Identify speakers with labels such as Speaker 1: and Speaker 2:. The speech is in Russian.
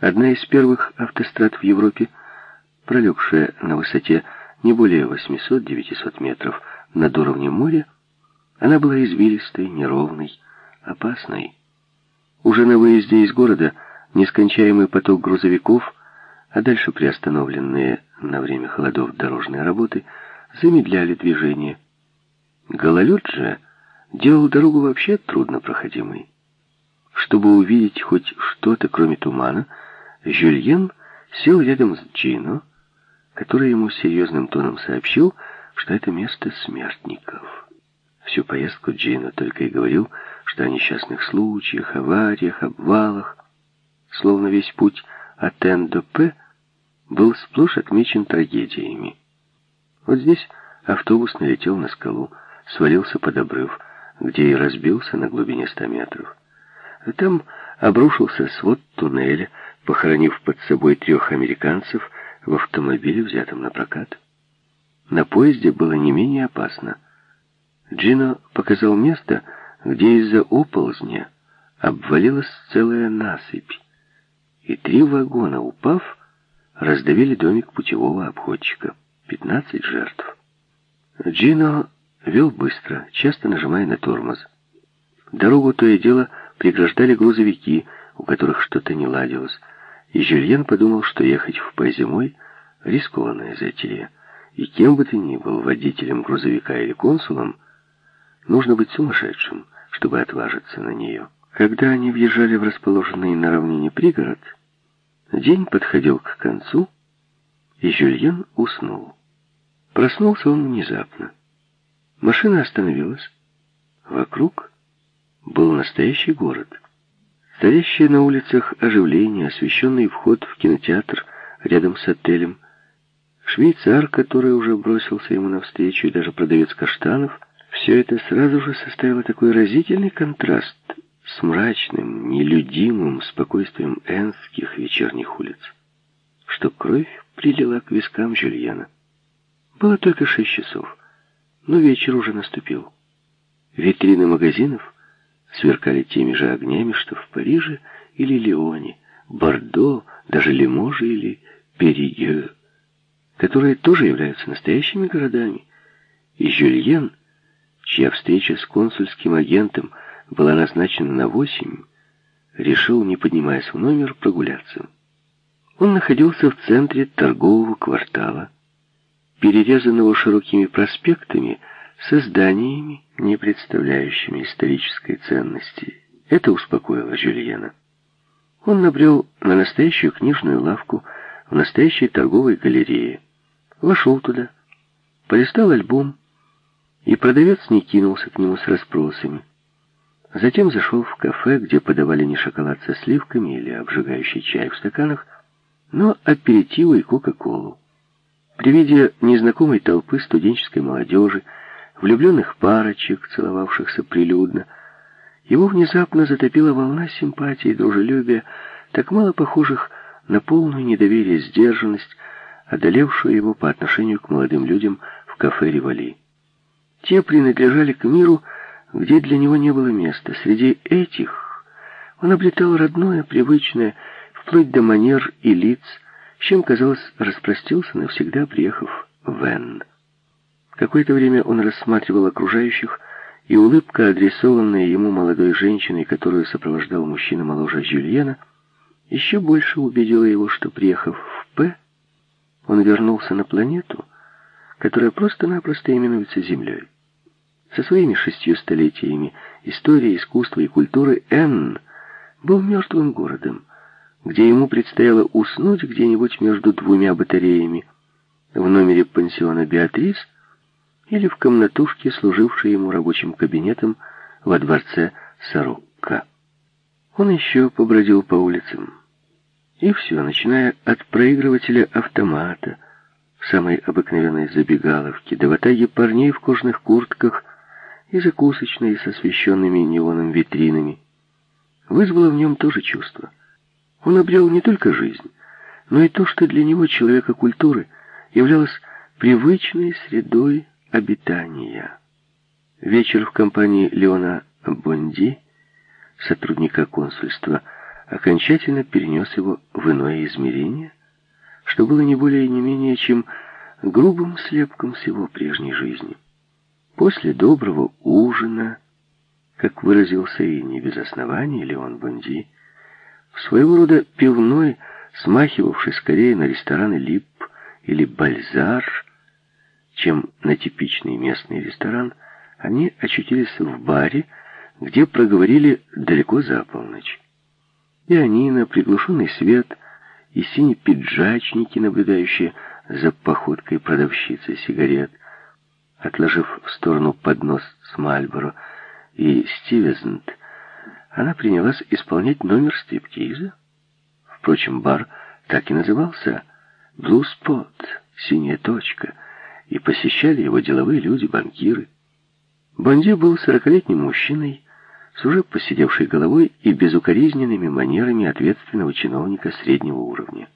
Speaker 1: Одна из первых автострад в Европе, пролегшая на высоте не более 800-900 метров над уровнем моря, она была извилистой, неровной, опасной. Уже на выезде из города нескончаемый поток грузовиков, а дальше приостановленные на время холодов дорожные работы, замедляли движение. Гололед же делал дорогу вообще труднопроходимой. Чтобы увидеть хоть что-то, кроме тумана, Жюльен сел рядом с Джино, который ему серьезным тоном сообщил, что это место смертников. Всю поездку Джино только и говорил, что о несчастных случаях, авариях, обвалах. Словно весь путь от Н до П был сплошь отмечен трагедиями. Вот здесь автобус налетел на скалу, свалился под обрыв, где и разбился на глубине ста метров. Там обрушился свод туннеля, похоронив под собой трех американцев в автомобиле, взятом на прокат. На поезде было не менее опасно. Джино показал место, где из-за оползня обвалилась целая насыпь, и три вагона, упав, раздавили домик путевого обходчика. Пятнадцать жертв. Джино вел быстро, часто нажимая на тормоз. Дорогу то и дело преграждали грузовики, у которых что-то не ладилось, и Жюльен подумал, что ехать в П зимой — рискованная затея, и кем бы ты ни был, водителем грузовика или консулом, нужно быть сумасшедшим, чтобы отважиться на нее. Когда они въезжали в расположенный на равнине пригород, день подходил к концу, и Жюльен уснул. Проснулся он внезапно. Машина остановилась. Вокруг был настоящий город. Стоящее на улицах оживление, освещенный вход в кинотеатр рядом с отелем, швейцар, который уже бросился ему навстречу, и даже продавец каштанов, все это сразу же составило такой разительный контраст с мрачным, нелюдимым спокойствием энских вечерних улиц, что кровь прилила к вискам Жюльена. Было только шесть часов, но вечер уже наступил. Витрины магазинов сверкали теми же огнями, что в Париже или Лионе, Бордо, даже Лиможе или Перигеу, которые тоже являются настоящими городами. И Жюльен, чья встреча с консульским агентом была назначена на восемь, решил, не поднимаясь в номер, прогуляться. Он находился в центре торгового квартала, перерезанного широкими проспектами, со зданиями, не представляющими исторической ценности. Это успокоило Жюльена. Он набрел на настоящую книжную лавку в настоящей торговой галерее. Вошел туда, полистал альбом, и продавец не кинулся к нему с расспросами. Затем зашел в кафе, где подавали не шоколад со сливками или обжигающий чай в стаканах, но аперитивы и кока-колу. При виде незнакомой толпы студенческой молодежи, влюбленных парочек, целовавшихся прилюдно, его внезапно затопила волна симпатии и дружелюбия, так мало похожих на полную недоверие сдержанность, одолевшую его по отношению к молодым людям в кафе «Ревали». Те принадлежали к миру, где для него не было места. Среди этих он облетал родное, привычное, вплоть до манер и лиц, чем, казалось, распростился навсегда, приехав в Энн. Какое-то время он рассматривал окружающих, и улыбка, адресованная ему молодой женщиной, которую сопровождал мужчина моложе Жюльена, еще больше убедила его, что, приехав в П, он вернулся на планету, которая просто-напросто именуется Землей. Со своими шестью столетиями истории, искусства и культуры Н был мертвым городом, где ему предстояло уснуть где-нибудь между двумя батареями, в номере пансиона «Беатрис» или в комнатушке, служившей ему рабочим кабинетом во дворце Сорокка. Он еще побродил по улицам. И все, начиная от проигрывателя автомата, самой обыкновенной забегаловке, до ватаги парней в кожаных куртках и закусочной с освещенными неоном витринами, вызвало в нем то же чувство. Он обрел не только жизнь, но и то, что для него, человека культуры, являлось привычной средой обитания. Вечер в компании Леона Бонди, сотрудника консульства, окончательно перенес его в иное измерение, что было не более и не менее, чем грубым слепком с его прежней жизни. После доброго ужина, как выразился и не без оснований Леон Бонди, в своего рода пивной, смахивавший скорее на рестораны Лип или Бальзар, чем на типичный местный ресторан, они очутились в баре, где проговорили далеко за полночь. Пианино, приглушенный свет и синие пиджачники, наблюдающие за походкой продавщицы сигарет, отложив в сторону поднос с Мальборо и Стивезент, она принялась исполнять номер стриптиза. Впрочем, бар так и назывался «Блу Спот» — «Синяя точка», и посещали его деловые люди, банкиры. Бонди был сорокалетним мужчиной, с уже посидевшей головой и безукоризненными манерами ответственного чиновника среднего уровня.